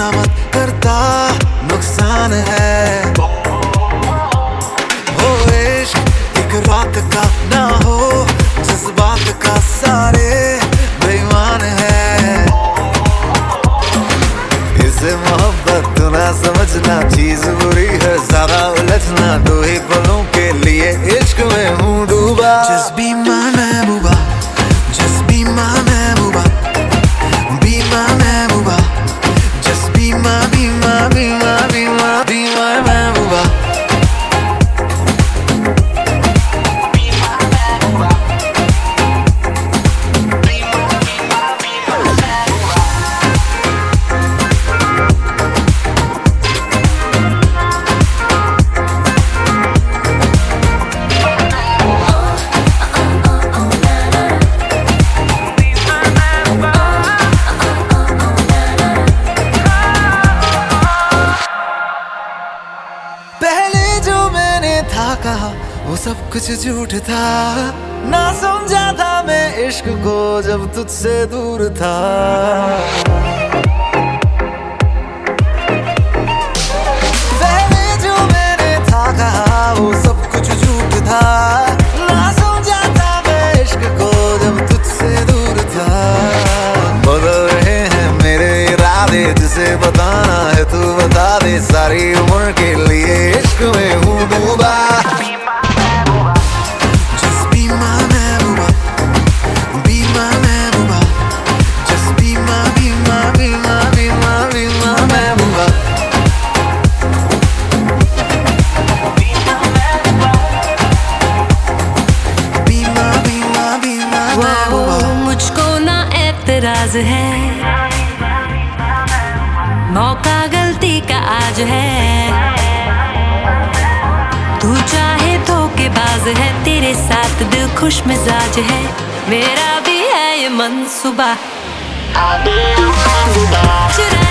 इतना मत करता, नुकसान है। हो इश्क एक रात का ना हो, जज्बात का सारे बेईमान है। इसे मोहब्बत तो ना समझना, चीज़ बुरी है ज़्यादा उलझना। दो ही पलों के लिए इश्क में हूँ डूबा। कहा वो सब कुछ झूठ था। ना समझा था मैं इश्क को जब तुझसे दूर था। जो था वो सब कुछ झूठ था। ना समझा था मैं इश्क को जब तुझसे दूर था। रहे हैं मेरे बताना है तू बता दे सारी राज है। मौका गलती का आज है। तू चाहे धोखेबाज है तेरे साथ दिल खुश मिजाज है। मेरा भी है ये मनसूबा चुरा